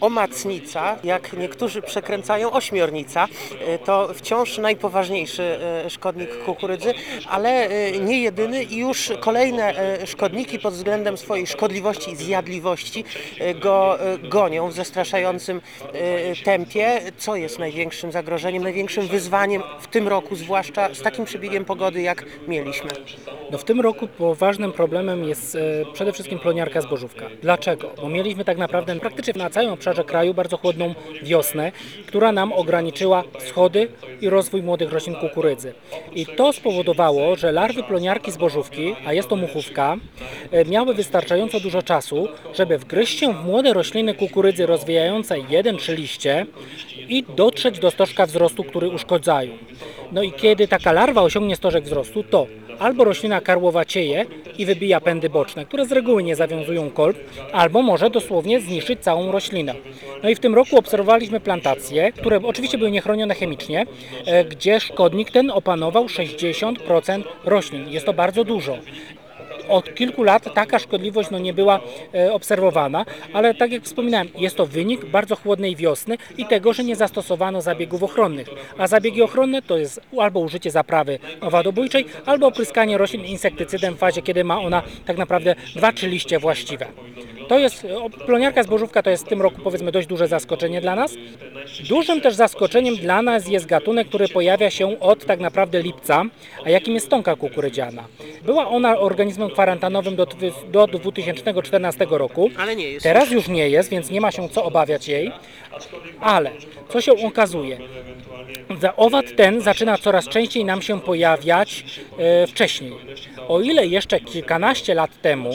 Omacnica, jak niektórzy przekręcają ośmiornica, e, to wciąż najpoważniejszy e, szkodnik kukurydzy, ale e, nie jedyny i już kolejne szkodniki pod względem swojej szkodliwości i zjadliwości go gonią w zastraszającym tempie. Co jest największym zagrożeniem, największym wyzwaniem w tym roku, zwłaszcza z takim przebiegiem pogody, jak mieliśmy? No w tym roku poważnym problemem jest przede wszystkim ploniarka zbożówka. Dlaczego? Bo mieliśmy tak naprawdę praktycznie na całym obszarze kraju bardzo chłodną wiosnę, która nam ograniczyła schody i rozwój młodych roślin kukurydzy. I to spowodowało, że larwy ploniarki zbożówki, a jest to muchówka, e, miały wystarczająco dużo czasu, żeby wgryźć się w młode rośliny kukurydzy rozwijające jeden czy liście i dotrzeć do stożka wzrostu, który uszkodzają. No i kiedy taka larwa osiągnie stożek wzrostu, to albo roślina karłowacieje i wybija pędy boczne, które z reguły nie zawiązują kolb, albo może dosłownie zniszczyć całą roślinę. No i w tym roku obserwowaliśmy plantacje, które oczywiście były niechronione chemicznie, e, gdzie szkodnik ten opanował 60% roślin. Jest to bardzo dużo od kilku lat taka szkodliwość no, nie była e, obserwowana, ale tak jak wspominałem, jest to wynik bardzo chłodnej wiosny i tego, że nie zastosowano zabiegów ochronnych. A zabiegi ochronne to jest albo użycie zaprawy owadobójczej, albo opryskanie roślin insektycydem w fazie, kiedy ma ona tak naprawdę dwa czy liście właściwe. To jest, o, ploniarka zbożówka to jest w tym roku powiedzmy dość duże zaskoczenie dla nas. Dużym też zaskoczeniem dla nas jest gatunek, który pojawia się od tak naprawdę lipca, a jakim jest stonka kukurydziana. Była ona organizmem kwarantanowym do, do 2014 roku. Ale nie jest. Teraz już nie jest, więc nie ma się co obawiać jej. Ale co się okazuje? Za owad ten zaczyna coraz częściej nam się pojawiać e, wcześniej. O ile jeszcze kilkanaście lat temu,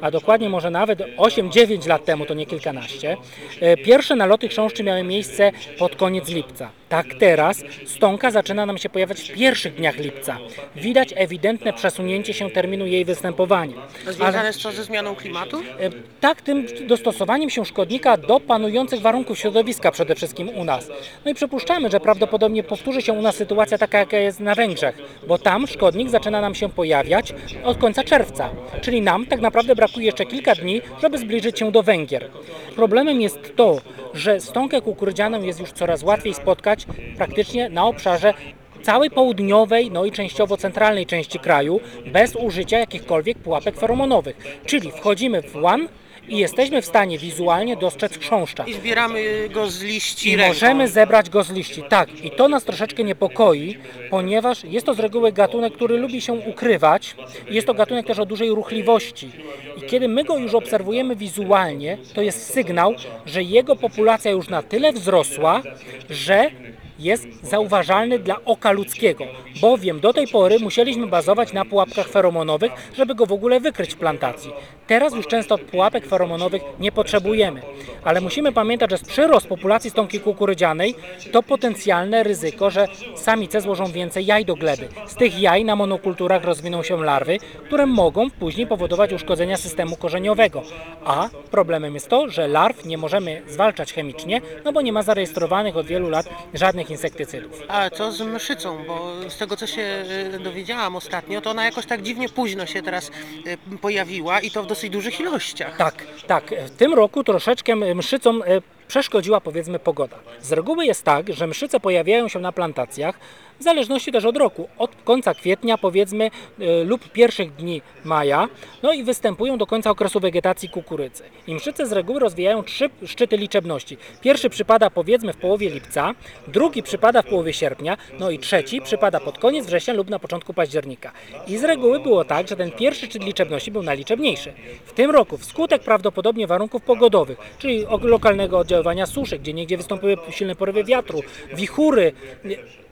a dokładnie może nawet 8-9 lat temu, to nie kilkanaście, e, pierwsze naloty chrząszczy miały miejsce pod koniec lipca. Tak teraz stonka zaczyna nam się pojawiać w pierwszych dniach lipca. Widać ewidentne przesunięcie się terminu jej występowania. Związane jest to ze zmianą klimatu? E, Tak, tym dostosowaniem się szkodnika do panujących warunków środowiska przede wszystkim u nas. No i przypuszczamy, że prawdopodobnie powtórzy się u nas sytuacja taka, jaka jest na Węgrzech, bo tam szkodnik zaczyna nam się pojawiać od końca czerwca, czyli nam tak naprawdę brakuje jeszcze kilka dni, żeby zbliżyć się do Węgier. Problemem jest to, że stonkę kukurydzianą jest już coraz łatwiej spotkać praktycznie na obszarze całej południowej, no i częściowo centralnej części kraju, bez użycia jakichkolwiek pułapek feromonowych. Czyli wchodzimy w łan i jesteśmy w stanie wizualnie dostrzec chrząszcza. I zbieramy go z liści I ręką. możemy zebrać go z liści. Tak, i to nas troszeczkę niepokoi, ponieważ jest to z reguły gatunek, który lubi się ukrywać. Jest to gatunek też o dużej ruchliwości. I kiedy my go już obserwujemy wizualnie, to jest sygnał, że jego populacja już na tyle wzrosła, że jest zauważalny dla oka ludzkiego, bowiem do tej pory musieliśmy bazować na pułapkach feromonowych, żeby go w ogóle wykryć w plantacji. Teraz już często pułapek feromonowych nie potrzebujemy, ale musimy pamiętać, że przyrost populacji stonki kukurydzianej to potencjalne ryzyko, że samice złożą więcej jaj do gleby. Z tych jaj na monokulturach rozwiną się larwy, które mogą później powodować uszkodzenia systemu korzeniowego. A problemem jest to, że larw nie możemy zwalczać chemicznie, no bo nie ma zarejestrowanych od wielu lat żadnych insektycydów. A co z mszycą? Bo z tego co się e, dowiedziałam ostatnio, to ona jakoś tak dziwnie późno się teraz e, pojawiła i to w dosyć dużych ilościach. Tak, tak. W tym roku troszeczkę mszycom e, przeszkodziła powiedzmy pogoda. Z reguły jest tak, że mszyce pojawiają się na plantacjach w zależności też od roku, od końca kwietnia powiedzmy e, lub pierwszych dni maja, no i występują do końca okresu wegetacji kukurydzy. I mszyce z reguły rozwijają trzy szczyty liczebności. Pierwszy przypada powiedzmy w połowie lipca, drugi przypada w połowie sierpnia, no i trzeci przypada pod koniec września lub na początku października. I z reguły było tak, że ten pierwszy szczyt liczebności był najliczebniejszy. W tym roku wskutek prawdopodobnie warunków pogodowych, czyli lokalnego oddziaływania suszy, gdzie niegdzie wystąpiły silne porywy wiatru, wichury,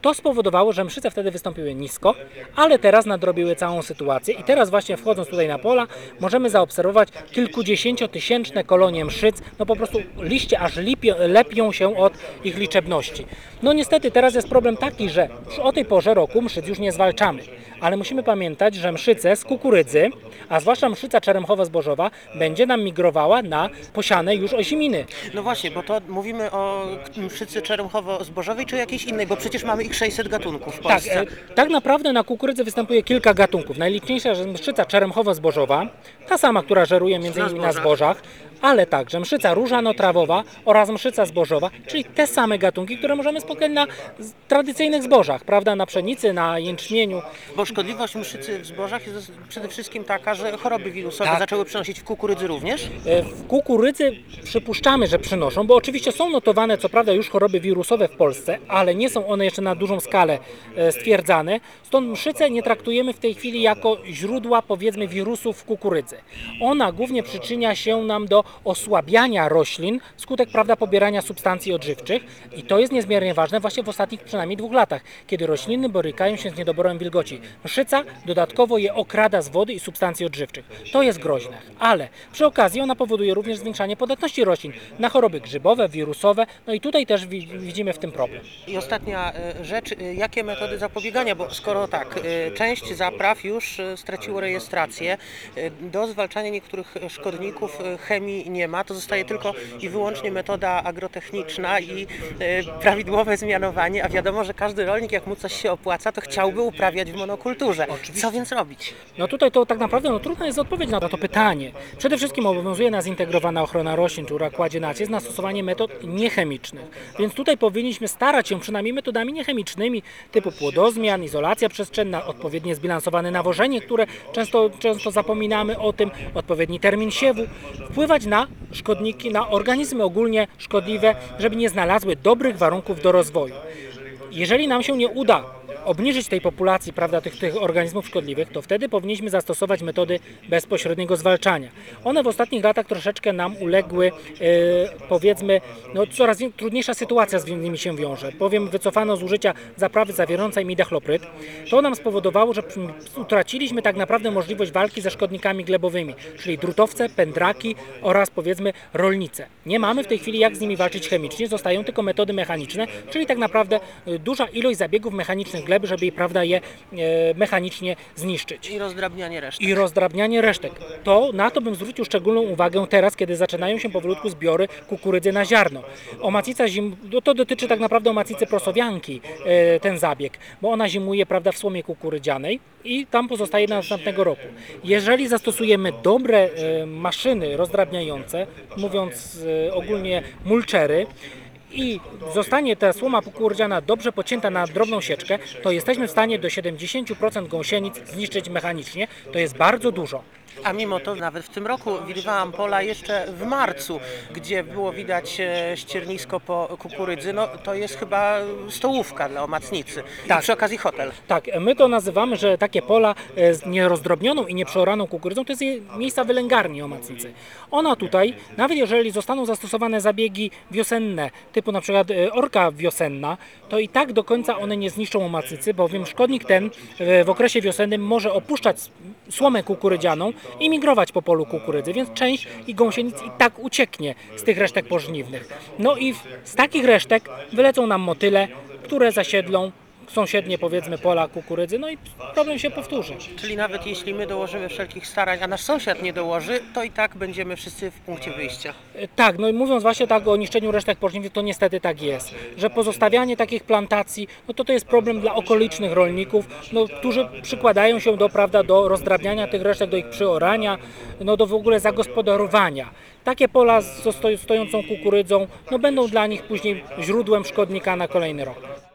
to spowodowało, że mszyce wtedy wystąpiły nisko, ale teraz nadrobiły całą sytuację i teraz właśnie wchodząc tutaj na pola możemy zaobserwować kilkudziesięciotysięczne kolonie mszyc, no po prostu liście aż lepią się od ich liczebności. No niestety teraz jest problem taki, że już o tej porze roku mszyc już nie zwalczamy, ale musimy pamiętać, że mszyce z kukurydzy, a zwłaszcza mszyca czeremchowo-zbożowa będzie nam migrowała na posiane już oziminy. No właśnie, bo to mówimy o mszycy czeremchowo-zbożowej czy jakiejś innej, bo przecież mamy ich 600 gatunków w Tak, Polsce. e, tak naprawdę na kukurydzy występuje kilka gatunków. Najliczniejsza jest mszyca czeremchowo-zbożowa, ta sama, która żeruje między innymi na zbożach. Ale także mszyca różano-trawowa oraz mszyca zbożowa, czyli te same gatunki, które możemy spotkać na tradycyjnych zbożach, prawda, na pszenicy, na jęczmieniu. Bo szkodliwość mszycy w zbożach jest przede wszystkim taka, że choroby wirusowe Tak. zaczęły przynosić w kukurydzy również. E, W kukurydzy przypuszczamy, że przynoszą, bo oczywiście są notowane co prawda już choroby wirusowe w Polsce, ale nie są one jeszcze na dużą skalę e, stwierdzane. Stąd mszycę nie traktujemy w tej chwili jako źródła powiedzmy wirusów w kukurydzy. Ona głównie przyczynia się nam do osłabiania roślin wskutek prawda pobierania substancji odżywczych i to jest niezmiernie ważne właśnie w ostatnich przynajmniej dwóch latach, kiedy rośliny borykają się z niedoborem wilgoci. Mszyca dodatkowo je okrada z wody i substancji odżywczych. To jest groźne, ale przy okazji ona powoduje również zwiększanie podatności roślin na choroby grzybowe, wirusowe, no i tutaj też wi- widzimy w tym problem. I ostatnia e, rzecz, e, jakie metody zapobiegania, bo skoro tak, e, część zapraw już straciło rejestrację, do zwalczania niektórych szkodników e, nie ma, to zostaje tylko i wyłącznie metoda agrotechniczna i e, prawidłowe zmianowanie, a wiadomo, że każdy rolnik, jak mu coś się opłaca, to chciałby uprawiać w monokulturze. Co więc robić? No tutaj to tak naprawdę no, trudno jest odpowiedzieć na to pytanie. Przede wszystkim obowiązuje nas zintegrowana ochrona roślin, która kładzie nacisk na stosowanie metod niechemicznych. Więc tutaj powinniśmy starać się przynajmniej metodami niechemicznymi typu płodozmian, izolacja przestrzenna, odpowiednie zbilansowane nawożenie, które często, często zapominamy o tym, odpowiedni termin siewu, wpływać na szkodniki, na organizmy ogólnie szkodliwe, żeby nie znalazły dobrych warunków do rozwoju. Jeżeli nam się nie uda obniżyć tej populacji prawda, tych, tych organizmów szkodliwych, to wtedy powinniśmy zastosować metody bezpośredniego zwalczania. One w ostatnich latach troszeczkę nam uległy, e, powiedzmy, no, coraz trudniejsza sytuacja z nimi się wiąże. Bowiem wycofano z użycia zaprawy zawierającej midachlopryt. To nam spowodowało, że utraciliśmy tak naprawdę możliwość walki ze szkodnikami glebowymi, czyli drutowce, pędraki oraz powiedzmy rolnice. Nie mamy w tej chwili jak z nimi walczyć chemicznie, zostają tylko metody mechaniczne, czyli tak naprawdę y, duża ilość zabiegów mechanicznych gleby, żeby jej prawda je e, mechanicznie zniszczyć. I rozdrabnianie reszty. I rozdrabnianie resztek. To na to bym zwrócił szczególną uwagę teraz, kiedy zaczynają się powolutku zbiory kukurydzy na ziarno. Omacnica zim, no to dotyczy tak naprawdę omacnicy prosowianki, e, ten zabieg, bo ona zimuje prawda, w słomie kukurydzianej i tam pozostaje do następnego roku. Jeżeli zastosujemy dobre e, maszyny rozdrabniające, mówiąc ogólnie mulczery, i zostanie ta słoma kukurydziana dobrze pocięta na drobną sieczkę, to jesteśmy w stanie do 70% gąsienic zniszczyć mechanicznie. To jest bardzo dużo. A mimo to nawet w tym roku widywałam pola jeszcze w marcu, gdzie było widać e, ściernisko po kukurydzy. No to jest chyba stołówka dla omacnicy. Tak. I przy okazji hotel. Tak, my to nazywamy, że takie pola e, z nierozdrobnioną i nieprzeoraną kukurydzą to jest je- miejsca wylęgarni omacnicy. Ona tutaj, nawet jeżeli zostaną zastosowane zabiegi wiosenne, typu na przykład e, orka wiosenna, to i tak do końca one nie zniszczą omacnicy, bowiem szkodnik ten e, w okresie wiosennym może opuszczać słomę kukurydzianą i migrować po polu kukurydzy, więc część i gąsienic i tak ucieknie z tych resztek pożniwnych. No i z takich resztek wylecą nam motyle, które zasiedlą sąsiednie powiedzmy pola kukurydzy, no i problem się powtórzy. Czyli nawet jeśli my dołożymy wszelkich starań, a nasz sąsiad nie dołoży, to i tak będziemy wszyscy w punkcie wyjścia. E, Tak, no i mówiąc właśnie tak o niszczeniu resztek pożniwnych, to niestety tak jest, że pozostawianie takich plantacji, no to to jest problem dla okolicznych rolników, no, którzy przykładają się do, prawda, do rozdrabniania tych resztek, do ich przyorania, no do w ogóle zagospodarowania. Takie pola z sto- stojącą kukurydzą, no będą dla nich później źródłem szkodnika na kolejny rok.